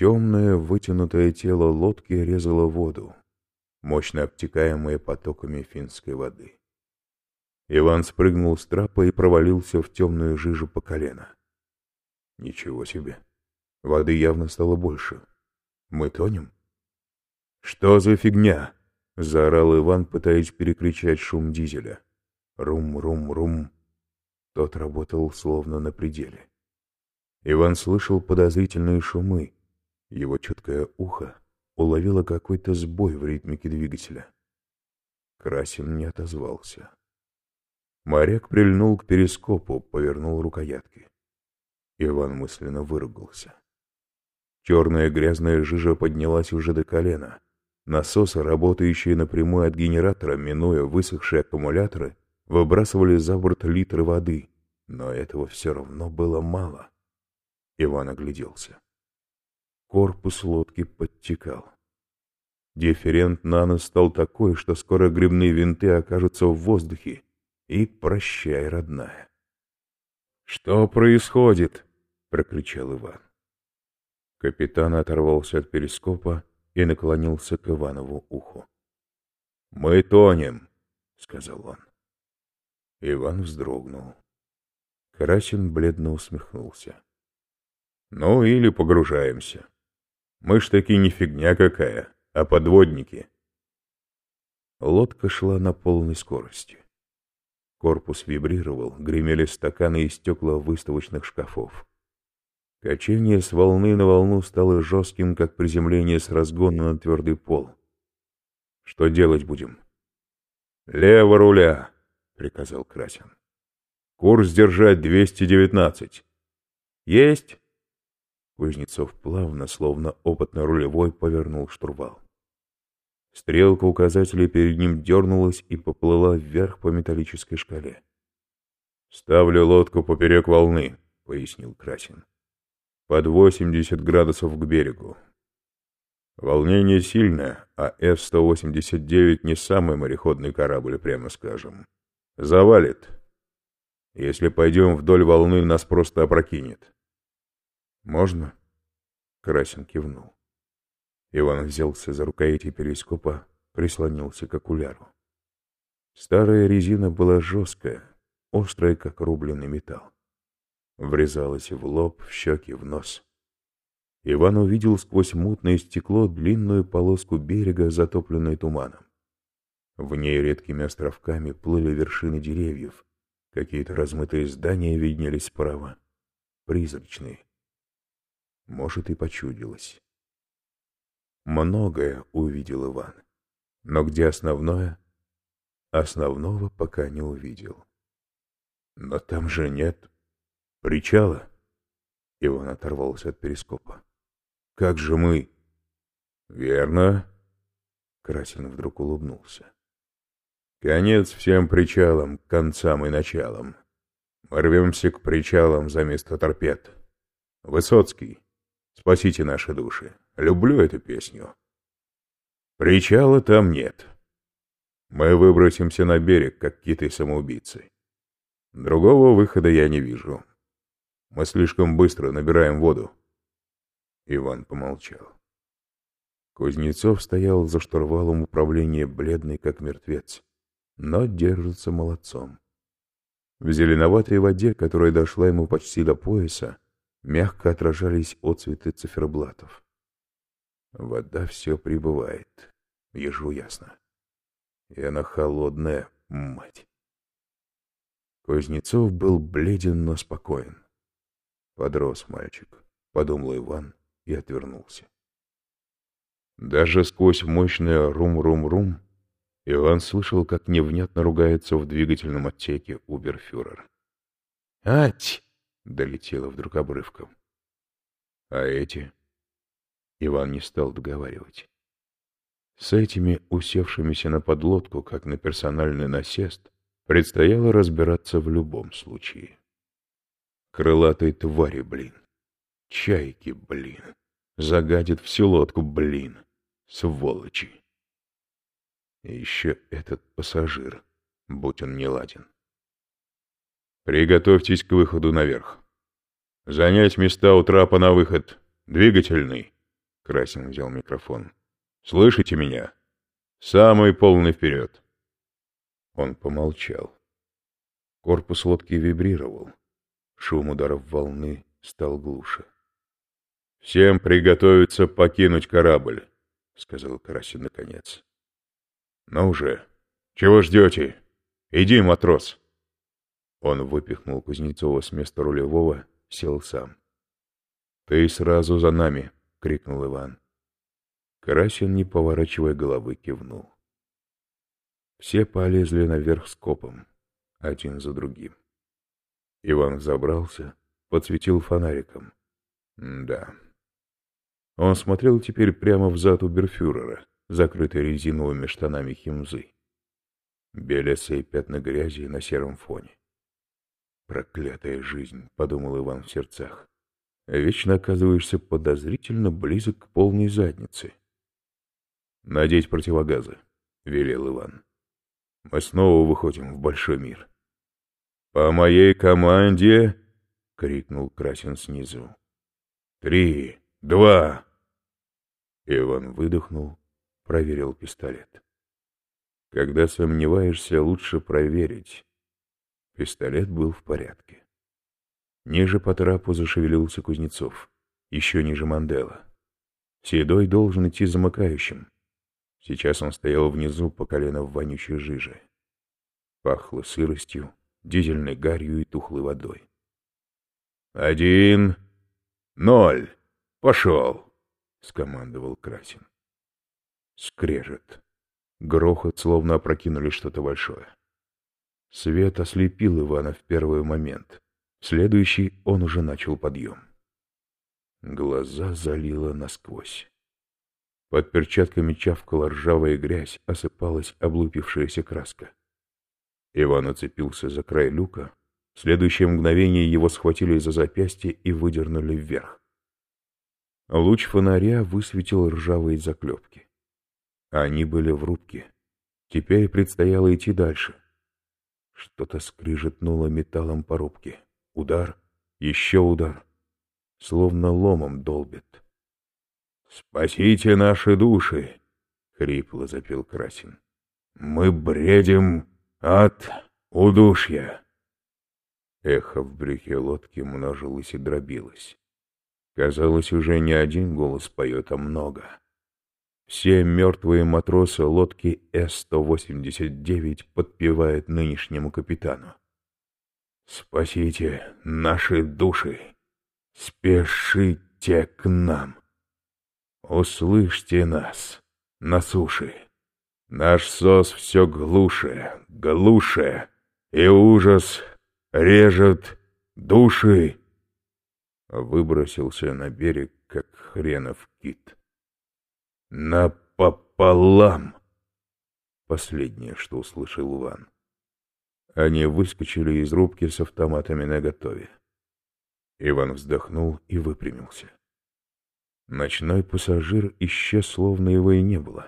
Темное, вытянутое тело лодки резало воду, мощно обтекаемое потоками финской воды. Иван спрыгнул с трапа и провалился в темную жижу по колено. Ничего себе. Воды явно стало больше. Мы тонем? Что за фигня? Заорал Иван, пытаясь перекричать шум дизеля. Рум-рум-рум. Тот работал словно на пределе. Иван слышал подозрительные шумы. Его чуткое ухо уловило какой-то сбой в ритмике двигателя. Красин не отозвался. Моряк прильнул к перископу, повернул рукоятки. Иван мысленно выругался. Черная грязная жижа поднялась уже до колена. Насосы, работающие напрямую от генератора, минуя высохшие аккумуляторы, выбрасывали за борт литры воды, но этого все равно было мало. Иван огляделся. Корпус лодки подтекал. Дифферент на нос стал такой, что скоро грибные винты окажутся в воздухе, и прощай, родная. «Что происходит?» — прокричал Иван. Капитан оторвался от перископа и наклонился к Иванову уху. «Мы тонем», — сказал он. Иван вздрогнул. Красин бледно усмехнулся. «Ну или погружаемся. Мы ж таки не фигня какая, а подводники». Лодка шла на полной скорости. Корпус вибрировал, гремели стаканы и стекла выставочных шкафов. Качение с волны на волну стало жестким, как приземление с разгона на твердый пол. «Что делать будем?» «Лево руля!» — приказал Красин. «Курс держать 219». «Есть!» Кузнецов плавно, словно опытно рулевой, повернул штурвал. Стрелка указателя перед ним дернулась и поплыла вверх по металлической шкале. «Ставлю лодку поперек волны», — пояснил Красин. «Под 80 градусов к берегу. Волнение сильное, а С-189 не самый мореходный корабль, прямо скажем. Завалит. Если пойдем вдоль волны, нас просто опрокинет». «Можно?» — Красин кивнул. Иван взялся за рукояти перископа, прислонился к окуляру. Старая резина была жесткая, острая, как рубленый металл. Врезалась в лоб, в щеки, в нос. Иван увидел сквозь мутное стекло длинную полоску берега, затопленную туманом. В ней редкими островками плыли вершины деревьев. Какие-то размытые здания виднелись справа. Призрачные. Может, и почудилось. Многое увидел Иван. Но где основное? Основного пока не увидел. Но там же нет причала. Иван оторвался от перископа. Как же мы? Верно. Красин вдруг улыбнулся. Конец всем причалам, концам и началам. Мы рвемся к причалам за место торпед. Высоцкий, спасите наши души. Люблю эту песню. Причала там нет. Мы выбросимся на берег, как киты-самоубийцы. Другого выхода я не вижу. Мы слишком быстро набираем воду. Иван помолчал. Кузнецов стоял за штурвалом управления бледный, как мертвец, но держится молодцом. В зеленоватой воде, которая дошла ему почти до пояса, мягко отражались отцветы циферблатов. Вода все прибывает. Ежу ясно. И она холодная, мать. Кузнецов был бледен, но спокоен. Подрос мальчик, подумал Иван и отвернулся. Даже сквозь мощное рум-рум-рум Иван слышал, как невнятно ругается в двигательном отсеке Уберфюрер. «Ать!» — долетело вдруг обрывком. А эти Иван не стал договаривать. С этими, усевшимися на подлодку, как на персональный насест, предстояло разбираться в любом случае. Крылатые твари, блин. Чайки, блин. Загадит всю лодку, блин. Сволочи. И еще этот пассажир, будь он не ладен. Приготовьтесь к выходу наверх. Занять места у трапа на выход. Двигательный. Красин взял микрофон. «Слышите меня? Самый полный вперед!» Он помолчал. Корпус лодки вибрировал. Шум ударов волны стал глуше. «Всем приготовиться покинуть корабль», — сказал Карасин наконец. «Ну уже, чего ждете? Иди, матрос!» Он выпихнул Кузнецова с места рулевого, сел сам. «Ты сразу за нами!» — крикнул Иван. Карасин, не поворачивая головы, кивнул. Все полезли наверх скопом, один за другим. Иван забрался, подсветил фонариком. Да. Он смотрел теперь прямо в зад уберфюрера, закрытый резиновыми штанами химзы. Белесые пятна грязи на сером фоне. «Проклятая жизнь», — подумал Иван в сердцах. «Вечно оказываешься подозрительно близок к полной заднице». «Надеть противогазы», — велел Иван. «Мы снова выходим в большой мир». «По моей команде!» — крикнул Красин снизу. «Три, два!» Иван выдохнул, проверил пистолет. Когда сомневаешься, лучше проверить. Пистолет был в порядке. Ниже по трапу зашевелился Кузнецов, еще ниже Мандела. Седой должен идти замыкающим. Сейчас он стоял внизу по колено в вонючей жиже. Пахло сыростью, дизельной гарью и тухлой водой. «Один, ноль, пошел!» — скомандовал Красин. Скрежет. Грохот, словно опрокинули что-то большое. Свет ослепил Ивана в первый момент. В следующий он уже начал подъем. Глаза залило насквозь. Под перчатками чавкала ржавая грязь, осыпалась облупившаяся краска. Иван оцепился за край люка. В следующее мгновение его схватили за запястье и выдернули вверх. Луч фонаря высветил ржавые заклепки. Они были в рубке. Теперь предстояло идти дальше. Что-то скрижетнуло металлом по рубке. Удар, еще удар. Словно ломом долбит. «Спасите наши души!» — хрипло запел Красин. «Мы бредим от удушья!» Эхо в брюхе лодки множилось и дробилось. Казалось, уже не один голос поет, а много. Все мертвые матросы лодки С-189 подпевают нынешнему капитану. «Спасите наши души! Спешите к нам! Услышьте нас на суше! Наш сос все глуше, глуше, и ужас режет души!» Выбросился на берег, как хренов кит. «Напополам!» Последнее, что услышал Иван. Они выскочили из рубки с автоматами наготове. Иван вздохнул и выпрямился. Ночной пассажир исчез, словно его и не было.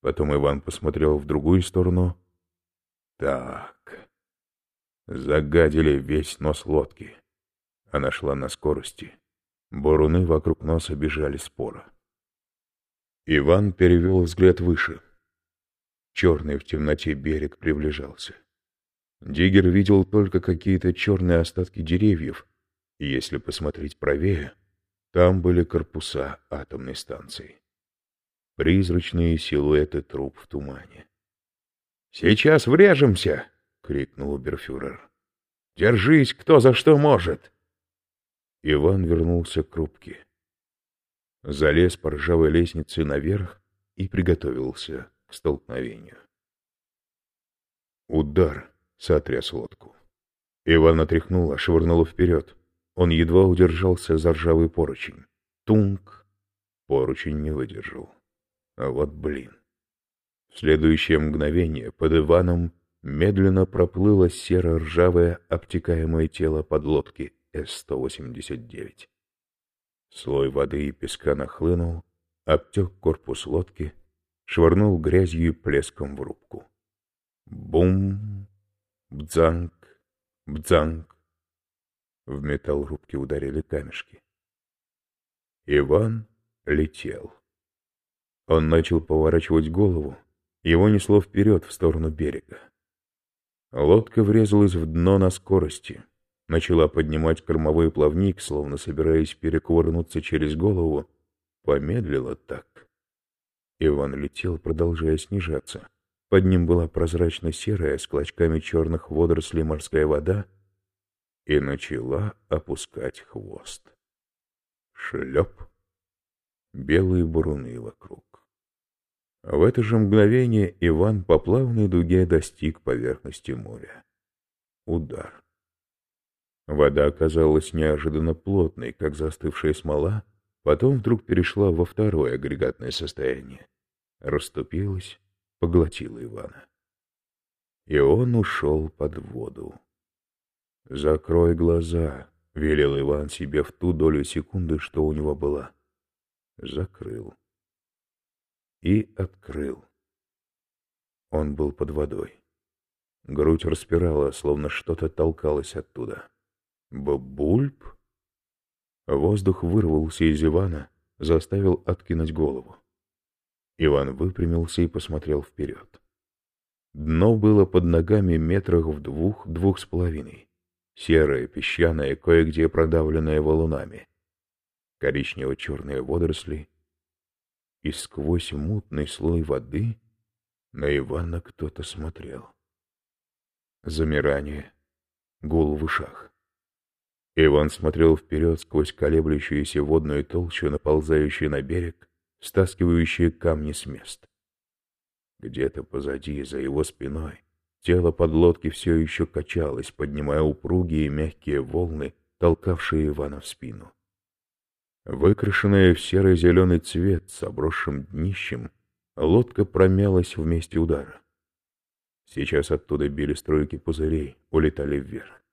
Потом Иван посмотрел в другую сторону. Так, загадили весь нос лодки. Она шла на скорости. Боруны вокруг носа бежали спора. Иван перевел взгляд выше. Черный в темноте берег приближался. Диггер видел только какие-то черные остатки деревьев, и если посмотреть правее, там были корпуса атомной станции. Призрачные силуэты труб в тумане. «Сейчас врежемся!» — крикнул Уберфюрер. «Держись, кто за что может!» Иван вернулся к рубке залез по ржавой лестнице наверх и приготовился к столкновению. Удар сотряс лодку. Иван отряхнула, швырнула вперед. Он едва удержался за ржавый поручень. Тунк! Поручень не выдержал. А вот блин. В следующее мгновение под Иваном медленно проплыло серо-ржавое обтекаемое тело подлодки С-189. Слой воды и песка нахлынул, обтек корпус лодки, швырнул грязью и плеском в рубку. Бум! Бдзанг! Бдзанг! В металл рубки ударили камешки. Иван летел. Он начал поворачивать голову, его несло вперед в сторону берега. Лодка врезалась в дно на скорости, начала поднимать кормовой плавник, словно собираясь перекувырнуться через голову, помедлила так. Иван летел, продолжая снижаться. Под ним была прозрачно-серая, с клочками черных водорослей морская вода, и начала опускать хвост. Шлеп! Белые буруны вокруг. В это же мгновение Иван по плавной дуге достиг поверхности моря. Удар. Вода оказалась неожиданно плотной, как застывшая смола, потом вдруг перешла во второе агрегатное состояние. Раступилась, поглотила Ивана. И он ушел под воду. «Закрой глаза», — велел Иван себе в ту долю секунды, что у него была. Закрыл и открыл. Он был под водой. Грудь распирала, словно что-то толкалось оттуда. Бабульп? Воздух вырвался из Ивана, заставил откинуть голову. Иван выпрямился и посмотрел вперед. Дно было под ногами метрах в двух, двух с половиной. Серое, песчаное, кое-где продавленное валунами. Коричнево-черные водоросли, и сквозь мутный слой воды на Ивана кто-то смотрел. Замирание, гул в ушах. Иван смотрел вперед сквозь колеблющуюся водную толщу, наползающую на берег, стаскивающие камни с мест. Где-то позади, за его спиной, тело подлодки все еще качалось, поднимая упругие мягкие волны, толкавшие Ивана в спину. Выкрашенная в серо-зеленый цвет с обросшим днищем, лодка промялась месте удара. Сейчас оттуда били струйки пузырей, улетали вверх.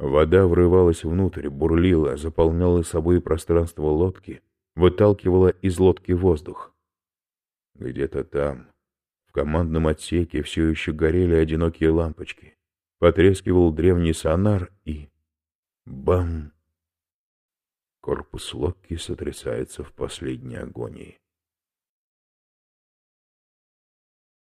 Вода врывалась внутрь, бурлила, заполняла собой пространство лодки, выталкивала из лодки воздух. Где-то там, в командном отсеке, все еще горели одинокие лампочки. Потрескивал древний сонар и... Бам! Корпус лодки сотрясается в последней агонии.